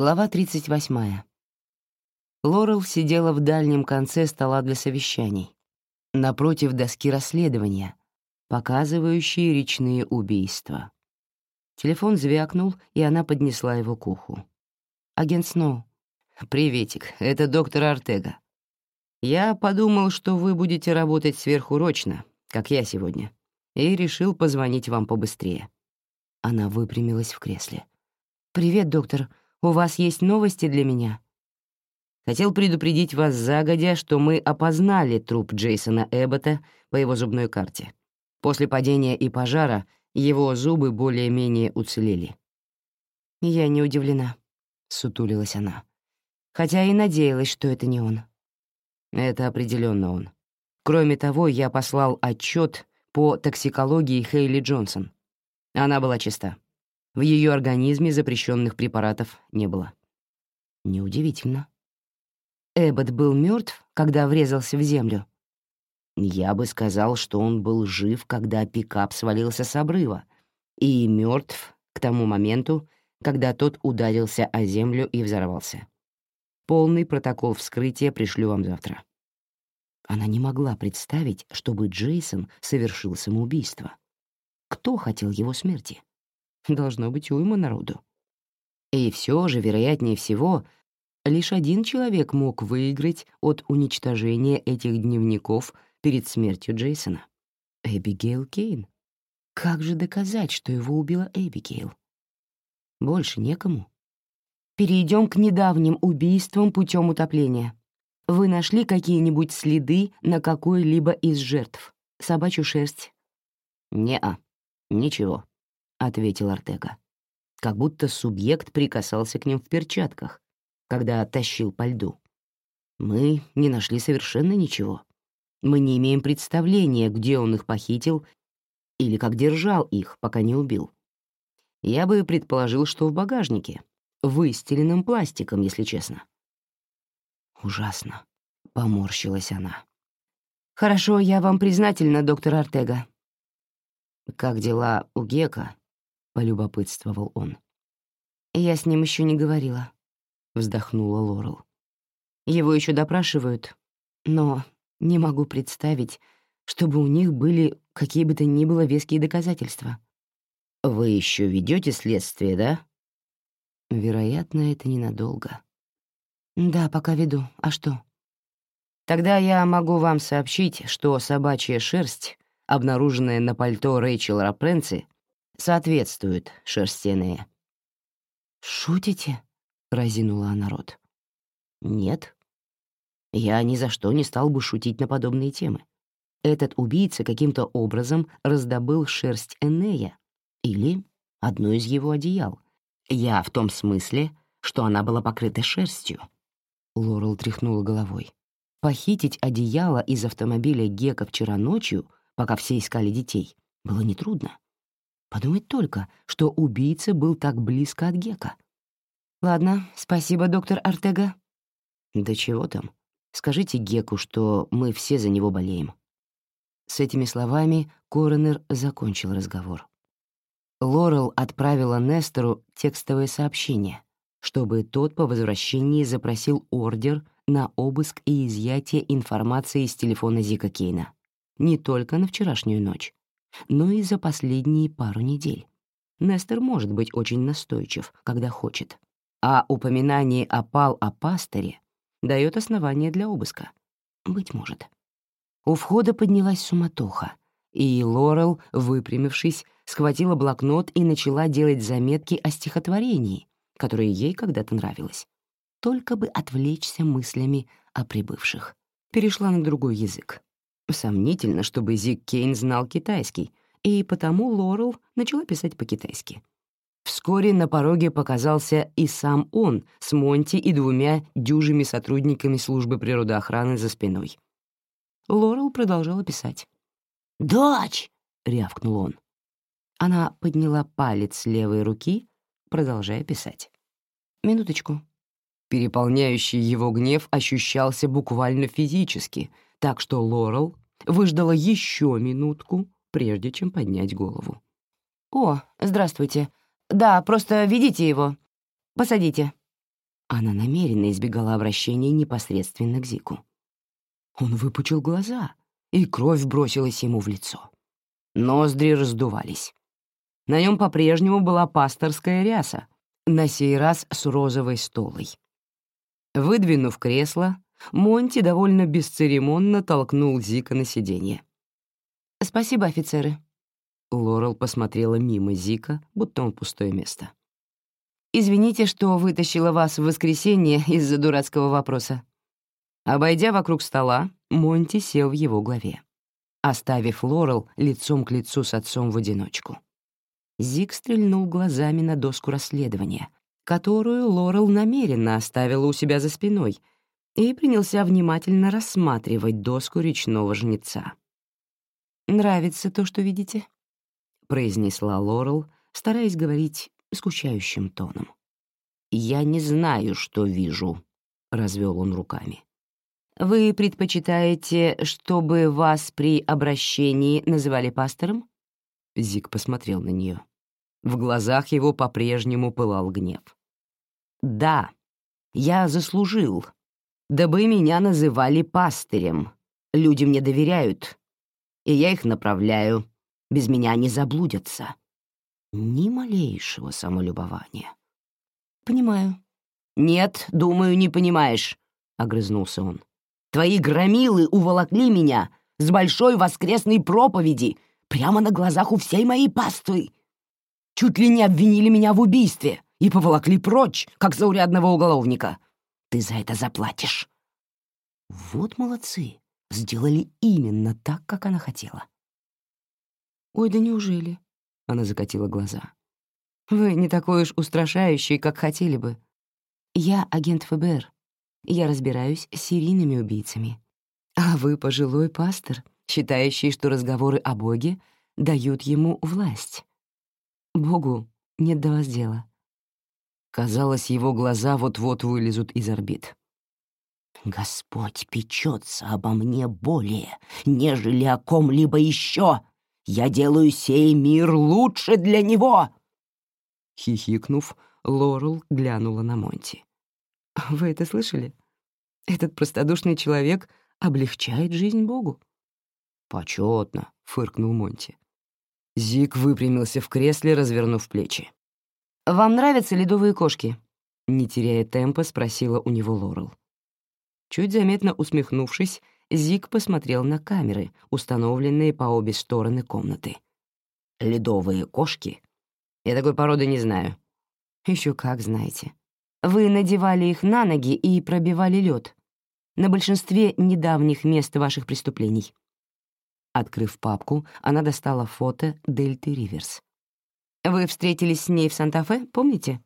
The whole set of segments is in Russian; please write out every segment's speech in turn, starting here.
Глава 38. Лорел сидела в дальнем конце стола для совещаний, напротив доски расследования, показывающей речные убийства. Телефон звякнул, и она поднесла его к уху. «Агент Сноу». «Приветик, это доктор Артега. Я подумал, что вы будете работать сверхурочно, как я сегодня, и решил позвонить вам побыстрее». Она выпрямилась в кресле. «Привет, доктор. У вас есть новости для меня?» Хотел предупредить вас загодя, что мы опознали труп Джейсона Эббота по его зубной карте. После падения и пожара его зубы более-менее уцелели. «Я не удивлена», — сутулилась она. «Хотя и надеялась, что это не он». Это определенно он. Кроме того, я послал отчет по токсикологии Хейли Джонсон. Она была чиста. В ее организме запрещенных препаратов не было. Неудивительно. Эббот был мертв, когда врезался в землю. Я бы сказал, что он был жив, когда пикап свалился с обрыва, и мертв к тому моменту, когда тот ударился о землю и взорвался. Полный протокол вскрытия пришлю вам завтра. Она не могла представить, чтобы Джейсон совершил самоубийство. Кто хотел его смерти? Должно быть уйма народу. И все же, вероятнее всего, лишь один человек мог выиграть от уничтожения этих дневников перед смертью Джейсона. Эбигейл Кейн. Как же доказать, что его убила Эбигейл? Больше некому. Перейдем к недавним убийствам путем утопления. Вы нашли какие-нибудь следы на какой-либо из жертв? Собачью шерсть? Не-а, ничего, ответил Артега. Как будто субъект прикасался к ним в перчатках, когда тащил по льду. Мы не нашли совершенно ничего. Мы не имеем представления, где он их похитил или как держал их, пока не убил. Я бы предположил, что в багажнике, выстеленным пластиком, если честно. Ужасно. Поморщилась она. Хорошо, я вам признательна, доктор Артега. Как дела у Гека? Полюбопытствовал он. Я с ним еще не говорила. Вздохнула Лорел. Его еще допрашивают, но не могу представить, чтобы у них были какие бы то ни было веские доказательства. Вы еще ведете следствие, да? Вероятно, это ненадолго. Да, пока веду. А что? Тогда я могу вам сообщить, что собачья шерсть, обнаруженная на пальто Рэйчел Рапренци, соответствует шерстяные. «Шутите?» — разинула она рот. «Нет. Я ни за что не стал бы шутить на подобные темы. Этот убийца каким-то образом раздобыл шерсть Энея или одно из его одеял, я в том смысле, что она была покрыта шерстью. Лорел тряхнула головой. Похитить одеяло из автомобиля Гека вчера ночью, пока все искали детей, было нетрудно. Подумать только, что убийца был так близко от Гека. «Ладно, спасибо, доктор Артега». «Да чего там? Скажите Геку, что мы все за него болеем». С этими словами коронер закончил разговор. Лорел отправила Нестору текстовое сообщение, чтобы тот по возвращении запросил ордер на обыск и изъятие информации из телефона Зика Кейна. Не только на вчерашнюю ночь, но и за последние пару недель. Нестер может быть очень настойчив, когда хочет. А упоминание о пал о пастыре дает основание для обыска. Быть может. У входа поднялась суматоха, и Лорел, выпрямившись, схватила блокнот и начала делать заметки о стихотворении, которое ей когда-то нравилось. Только бы отвлечься мыслями о прибывших. Перешла на другой язык. Сомнительно, чтобы Зик Кейн знал китайский, и потому Лорел начала писать по-китайски. Вскоре на пороге показался и сам он с Монти и двумя дюжими сотрудниками службы природоохраны за спиной. Лорел продолжала писать. «Дочь!» — рявкнул он. Она подняла палец левой руки, продолжая писать. «Минуточку». Переполняющий его гнев ощущался буквально физически, так что Лорел выждала еще минутку, прежде чем поднять голову. «О, здравствуйте. Да, просто ведите его. Посадите». Она намеренно избегала обращения непосредственно к Зику. Он выпучил глаза, и кровь бросилась ему в лицо. Ноздри раздувались. На нем по-прежнему была пасторская ряса, на сей раз с розовой столой. Выдвинув кресло, Монти довольно бесцеремонно толкнул Зика на сиденье. «Спасибо, офицеры». Лорел посмотрела мимо Зика, будто он пустое место. «Извините, что вытащила вас в воскресенье из-за дурацкого вопроса». Обойдя вокруг стола, Монти сел в его главе, оставив Лорел лицом к лицу с отцом в одиночку. Зик стрельнул глазами на доску расследования, которую Лорел намеренно оставила у себя за спиной, и принялся внимательно рассматривать доску речного жнеца. «Нравится то, что видите?» — произнесла Лорел, стараясь говорить скучающим тоном. «Я не знаю, что вижу», — развел он руками. «Вы предпочитаете, чтобы вас при обращении называли пастором?» Зик посмотрел на нее. В глазах его по-прежнему пылал гнев. «Да, я заслужил, дабы меня называли пастырем. Люди мне доверяют, и я их направляю. Без меня они заблудятся. Ни малейшего самолюбования. Понимаю. Нет, думаю, не понимаешь, огрызнулся он. Твои громилы уволокли меня с большой воскресной проповеди прямо на глазах у всей моей паствы. Чуть ли не обвинили меня в убийстве и поволокли прочь, как заурядного уголовника. Ты за это заплатишь. Вот молодцы сделали именно так, как она хотела. «Ой, да неужели?» — она закатила глаза. «Вы не такой уж устрашающий, как хотели бы. Я агент ФБР. Я разбираюсь с серийными убийцами. А вы пожилой пастор, считающий, что разговоры о Боге дают ему власть. Богу нет до вас дела». Казалось, его глаза вот-вот вылезут из орбит. Господь печется обо мне более, нежели о ком-либо еще. Я делаю сей мир лучше для него!» Хихикнув, Лорел глянула на Монти. «Вы это слышали? Этот простодушный человек облегчает жизнь Богу». «Почетно», — фыркнул Монти. Зик выпрямился в кресле, развернув плечи. «Вам нравятся ледовые кошки?» Не теряя темпа, спросила у него Лорел. Чуть заметно усмехнувшись, Зик посмотрел на камеры, установленные по обе стороны комнаты. «Ледовые кошки? Я такой породы не знаю». Еще как знаете. Вы надевали их на ноги и пробивали лед на большинстве недавних мест ваших преступлений». Открыв папку, она достала фото Дельты Риверс. «Вы встретились с ней в Санта-Фе, помните?»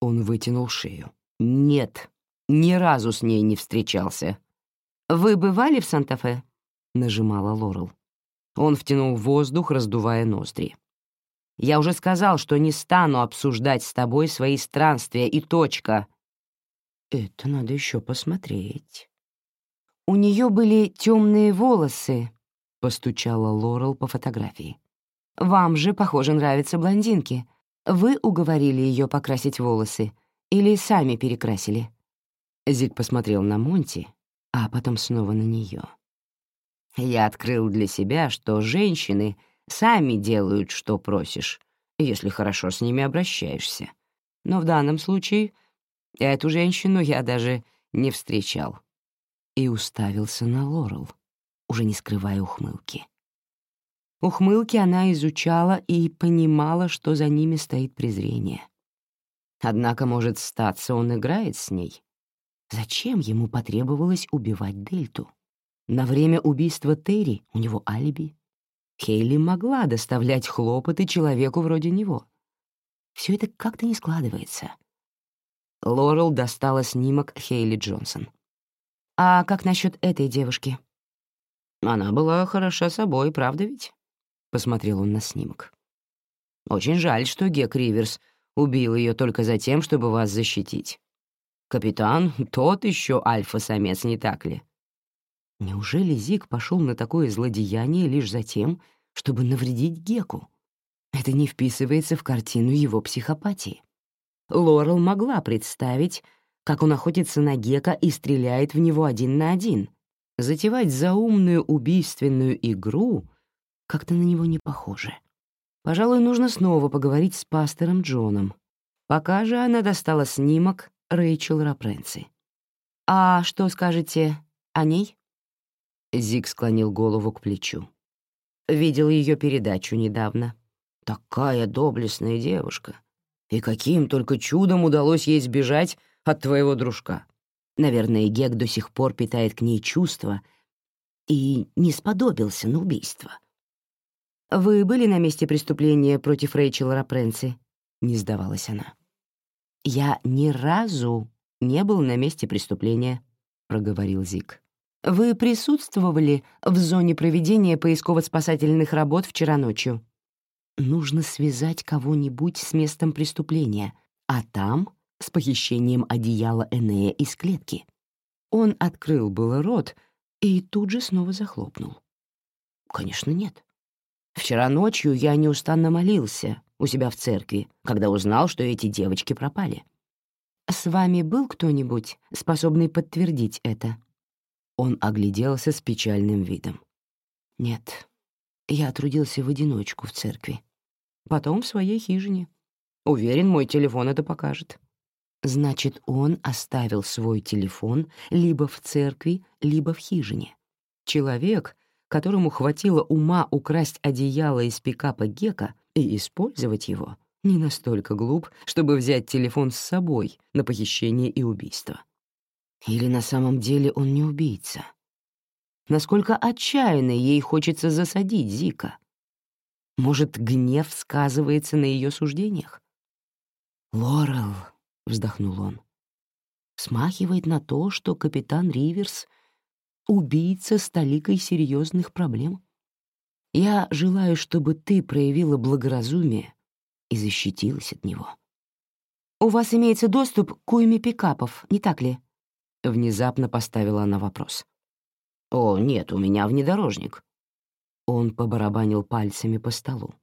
Он вытянул шею. «Нет, ни разу с ней не встречался. «Вы бывали в Санта-Фе?» — нажимала Лорел. Он втянул воздух, раздувая ноздри. «Я уже сказал, что не стану обсуждать с тобой свои странствия и точка». «Это надо еще посмотреть». «У нее были темные волосы», — постучала Лорел по фотографии. «Вам же, похоже, нравятся блондинки. Вы уговорили ее покрасить волосы или сами перекрасили?» Зиг посмотрел на Монти, а потом снова на нее. «Я открыл для себя, что женщины сами делают, что просишь, если хорошо с ними обращаешься. Но в данном случае эту женщину я даже не встречал». И уставился на Лорел, уже не скрывая ухмылки. Ухмылки она изучала и понимала, что за ними стоит презрение. Однако, может, статься, он играет с ней, Зачем ему потребовалось убивать Дельту? На время убийства Терри у него алиби. Хейли могла доставлять хлопоты человеку вроде него. Все это как-то не складывается. Лорел достала снимок Хейли Джонсон. «А как насчет этой девушки?» «Она была хороша собой, правда ведь?» — посмотрел он на снимок. «Очень жаль, что Гек Риверс убил ее только за тем, чтобы вас защитить. Капитан — тот еще альфа-самец, не так ли? Неужели Зик пошел на такое злодеяние лишь за тем, чтобы навредить Геку? Это не вписывается в картину его психопатии. Лорел могла представить, как он охотится на Гека и стреляет в него один на один. Затевать заумную убийственную игру как-то на него не похоже. Пожалуй, нужно снова поговорить с пастором Джоном. Пока же она достала снимок Рэйчел Рапренци. «А что скажете о ней?» Зиг склонил голову к плечу. Видел ее передачу недавно. Такая доблестная девушка. И каким только чудом удалось ей сбежать от твоего дружка. Наверное, Гек до сих пор питает к ней чувства и не сподобился на убийство. «Вы были на месте преступления против Рэйчел Рапренци?» — не сдавалась она. «Я ни разу не был на месте преступления», — проговорил Зик. «Вы присутствовали в зоне проведения поисково-спасательных работ вчера ночью?» Нужно связать кого-нибудь с местом преступления, а там — с похищением одеяла Энея из клетки. Он открыл было рот и тут же снова захлопнул. Конечно, нет. Вчера ночью я неустанно молился у себя в церкви, когда узнал, что эти девочки пропали. «С вами был кто-нибудь, способный подтвердить это?» Он огляделся с печальным видом. «Нет, я трудился в одиночку в церкви. Потом в своей хижине. Уверен, мой телефон это покажет. Значит, он оставил свой телефон либо в церкви, либо в хижине. Человек, которому хватило ума украсть одеяло из пикапа Гека и использовать его, не настолько глуп, чтобы взять телефон с собой на похищение и убийство. Или на самом деле он не убийца? насколько отчаянно ей хочется засадить Зика. Может, гнев сказывается на ее суждениях? «Лорел», — вздохнул он, — смахивает на то, что капитан Риверс — убийца с толикой серьезных проблем. Я желаю, чтобы ты проявила благоразумие и защитилась от него. «У вас имеется доступ к уйме пикапов, не так ли?» Внезапно поставила она вопрос. «О, нет, у меня внедорожник». Он побарабанил пальцами по столу.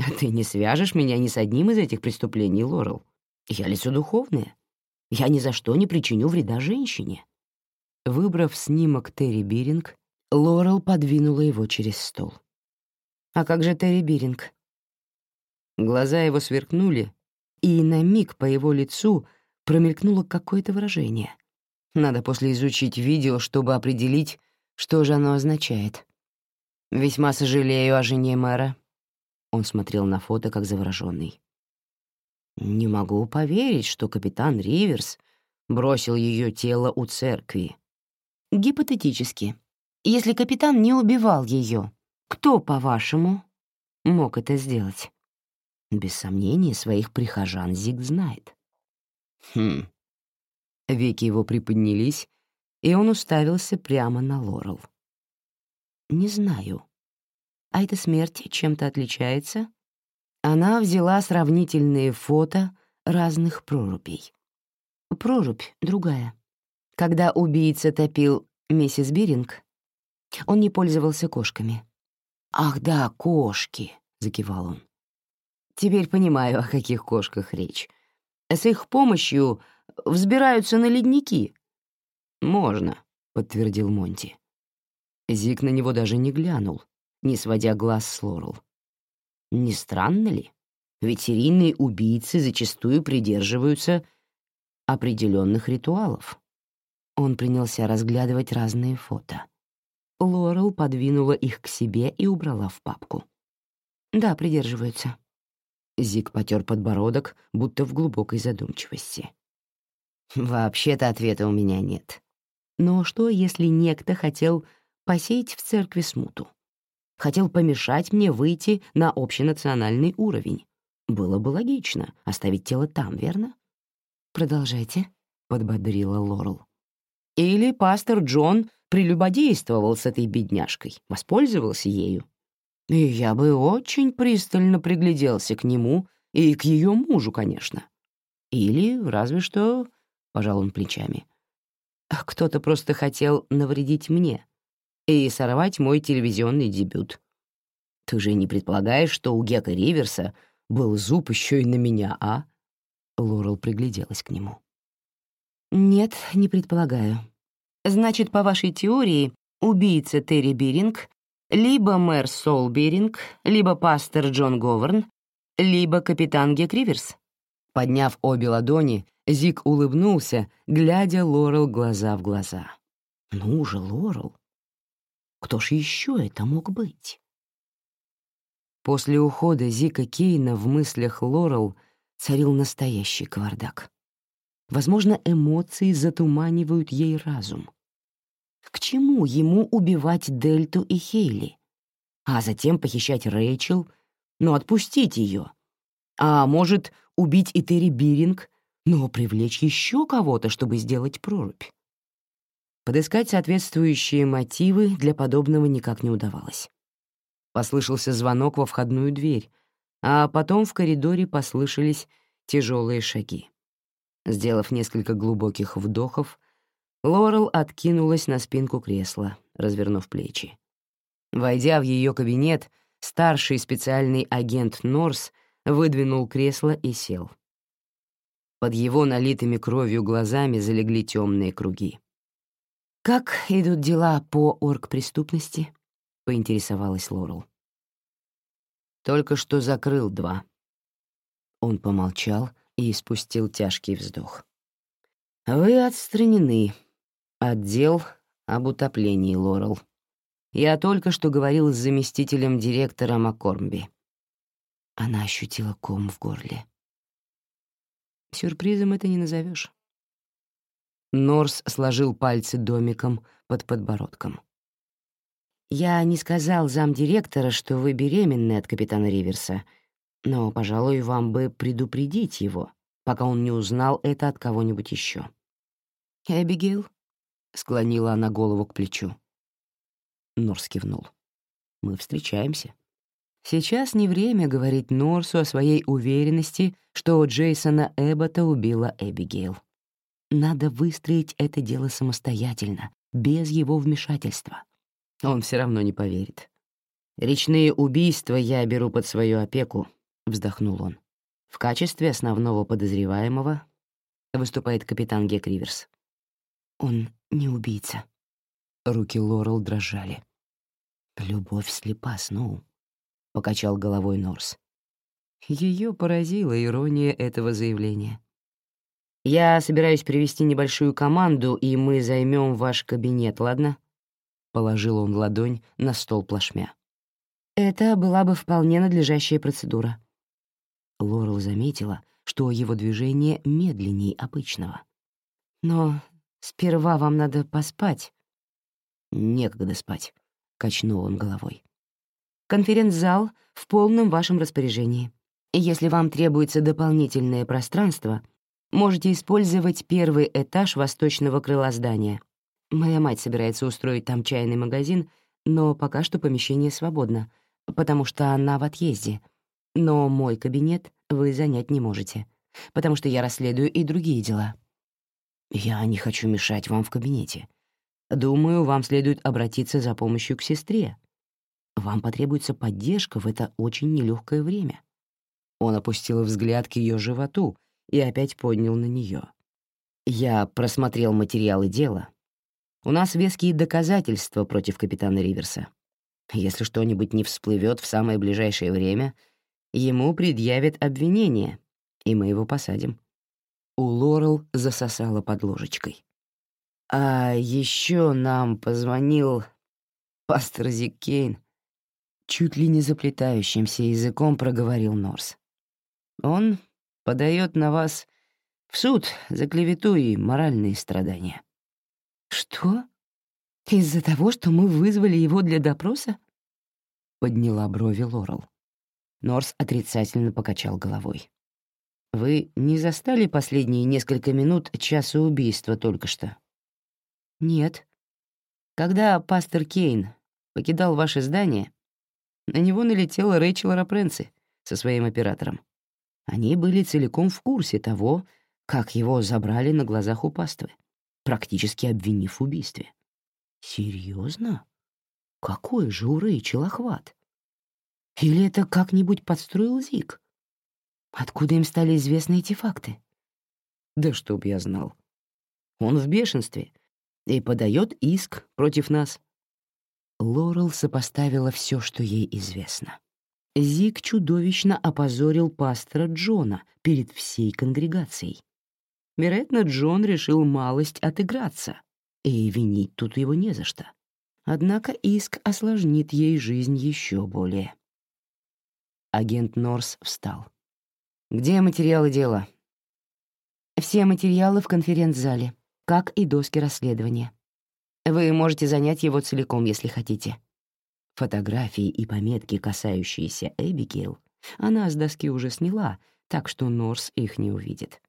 «А ты не свяжешь меня ни с одним из этих преступлений, Лорел. Я лицо духовное. Я ни за что не причиню вреда женщине». Выбрав снимок Терри Биринг, Лорел подвинула его через стол. «А как же Терри Биринг?» Глаза его сверкнули, и на миг по его лицу промелькнуло какое-то выражение — надо после изучить видео, чтобы определить, что же оно означает. Весьма сожалею о жене мэра. Он смотрел на фото, как завороженный. Не могу поверить, что капитан Риверс бросил ее тело у церкви. Гипотетически. Если капитан не убивал ее, кто, по-вашему, мог это сделать? Без сомнения, своих прихожан Зиг знает. Хм, Веки его приподнялись, и он уставился прямо на Лорел. «Не знаю. А эта смерть чем-то отличается?» Она взяла сравнительные фото разных прорубей. Прорубь другая. Когда убийца топил миссис Биринг, он не пользовался кошками. «Ах да, кошки!» — закивал он. «Теперь понимаю, о каких кошках речь. С их помощью взбираются на ледники». «Можно», — подтвердил Монти. Зик на него даже не глянул, не сводя глаз с Лорел. Не странно ли? Ведь серийные убийцы зачастую придерживаются определенных ритуалов. Он принялся разглядывать разные фото. Лорел подвинула их к себе и убрала в папку. «Да, придерживаются». Зик потер подбородок, будто в глубокой задумчивости. Вообще-то ответа у меня нет. Но что, если некто хотел посеять в церкви смуту? Хотел помешать мне выйти на общенациональный уровень. Было бы логично оставить тело там, верно? «Продолжайте», — подбодрила Лорел. Или пастор Джон прелюбодействовал с этой бедняжкой, воспользовался ею. И я бы очень пристально пригляделся к нему и к ее мужу, конечно. Или, разве что, пожал он плечами. Кто-то просто хотел навредить мне и сорвать мой телевизионный дебют. Ты же не предполагаешь, что у Гека Риверса был зуб еще и на меня, а? Лорел пригляделась к нему. Нет, не предполагаю. Значит, по вашей теории, убийца Терри Биринг либо мэр Сол Биринг, либо пастор Джон Говарн, либо капитан Гек Риверс. Подняв обе ладони, Зик улыбнулся, глядя Лорел глаза в глаза. «Ну же, Лорел, кто ж еще это мог быть?» После ухода Зика Кейна в мыслях Лорел царил настоящий кавардак. Возможно, эмоции затуманивают ей разум. К чему ему убивать Дельту и Хейли? А затем похищать Рэйчел, но отпустить ее. А может, убить и Терри Биринг, но привлечь еще кого-то, чтобы сделать прорубь. Подыскать соответствующие мотивы для подобного никак не удавалось. Послышался звонок во входную дверь, а потом в коридоре послышались тяжелые шаги. Сделав несколько глубоких вдохов, Лорел откинулась на спинку кресла, развернув плечи. Войдя в ее кабинет, старший специальный агент Норс выдвинул кресло и сел. Под его налитыми кровью глазами залегли темные круги. «Как идут дела по оргпреступности?» — поинтересовалась Лорел. «Только что закрыл два». Он помолчал и испустил тяжкий вздох. «Вы отстранены. Отдел об утоплении, Лорел. Я только что говорил с заместителем директора Маккормби». Она ощутила ком в горле. Сюрпризом это не назовешь. Норс сложил пальцы домиком под подбородком. «Я не сказал замдиректора, что вы беременны от капитана Риверса, но, пожалуй, вам бы предупредить его, пока он не узнал это от кого-нибудь еще. «Эбигейл?» — склонила она голову к плечу. Норс кивнул. «Мы встречаемся». Сейчас не время говорить Норсу о своей уверенности, что Джейсона Эббота убила Эбигейл. Надо выстроить это дело самостоятельно, без его вмешательства. Он все равно не поверит. «Речные убийства я беру под свою опеку», — вздохнул он. «В качестве основного подозреваемого выступает капитан Гек Риверс». «Он не убийца». Руки Лорел дрожали. «Любовь слепа, Сноу», — покачал головой Норс. Ее поразила ирония этого заявления. «Я собираюсь привести небольшую команду, и мы займем ваш кабинет, ладно?» Положил он ладонь на стол плашмя. «Это была бы вполне надлежащая процедура». Лорел заметила, что его движение медленнее обычного. «Но сперва вам надо поспать». «Некогда спать», — качнул он головой. «Конференц-зал в полном вашем распоряжении. Если вам требуется дополнительное пространство — Можете использовать первый этаж восточного крыла здания. Моя мать собирается устроить там чайный магазин, но пока что помещение свободно, потому что она в отъезде. Но мой кабинет вы занять не можете, потому что я расследую и другие дела. Я не хочу мешать вам в кабинете. Думаю, вам следует обратиться за помощью к сестре. Вам потребуется поддержка в это очень нелегкое время. Он опустил взгляд к ее животу, и опять поднял на нее. Я просмотрел материалы дела. У нас веские доказательства против капитана Риверса. Если что-нибудь не всплывет в самое ближайшее время, ему предъявят обвинение, и мы его посадим. У Лорел засосала под ложечкой. А еще нам позвонил пастор Зиккейн. Чуть ли не заплетающимся языком проговорил Норс. Он подает на вас в суд за клевету и моральные страдания». «Что? Из-за того, что мы вызвали его для допроса?» Подняла брови Лорел. Норс отрицательно покачал головой. «Вы не застали последние несколько минут часа убийства только что?» «Нет. Когда пастор Кейн покидал ваше здание, на него налетела Рэйчел Рапренци со своим оператором. Они были целиком в курсе того, как его забрали на глазах у паствы, практически обвинив в убийстве. Серьезно? Какой же у Рэйчел охват? Или это как-нибудь подстроил Зик? Откуда им стали известны эти факты? Да чтоб я знал. Он в бешенстве и подает иск против нас». Лорел сопоставила все, что ей известно. Зик чудовищно опозорил пастора Джона перед всей конгрегацией. Вероятно, Джон решил малость отыграться, и винить тут его не за что. Однако иск осложнит ей жизнь еще более. Агент Норс встал. «Где материалы дела?» «Все материалы в конференц-зале, как и доски расследования. Вы можете занять его целиком, если хотите». Фотографии и пометки, касающиеся Эбигейл, она с доски уже сняла, так что Норс их не увидит.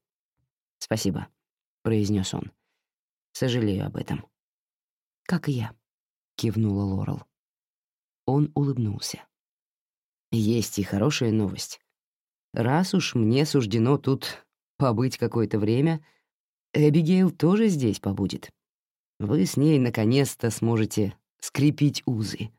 «Спасибо», — произнес он. «Сожалею об этом». «Как и я», — кивнула Лорел. Он улыбнулся. «Есть и хорошая новость. Раз уж мне суждено тут побыть какое-то время, Эбигейл тоже здесь побудет. Вы с ней наконец-то сможете скрепить узы».